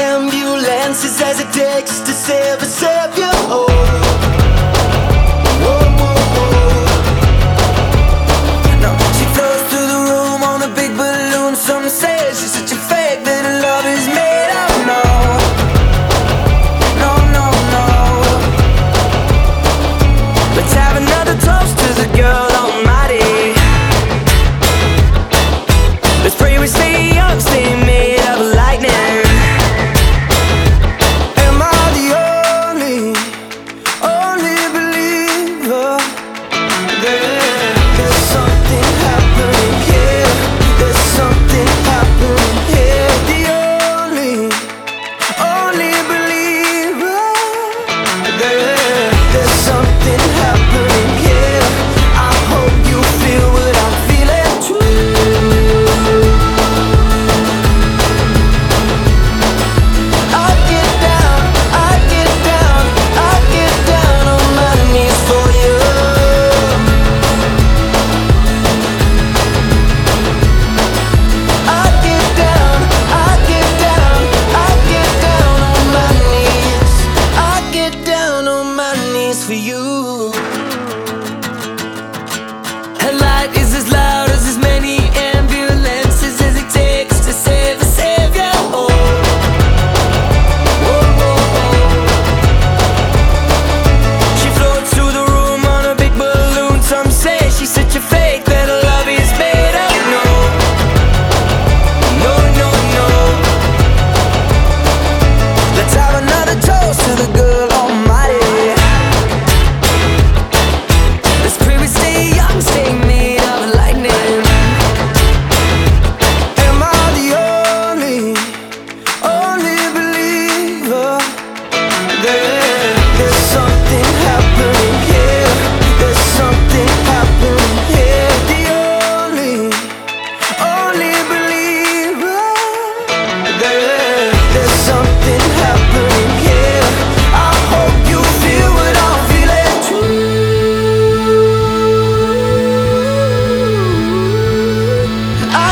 ambulances as it takes to save a savior. Oh.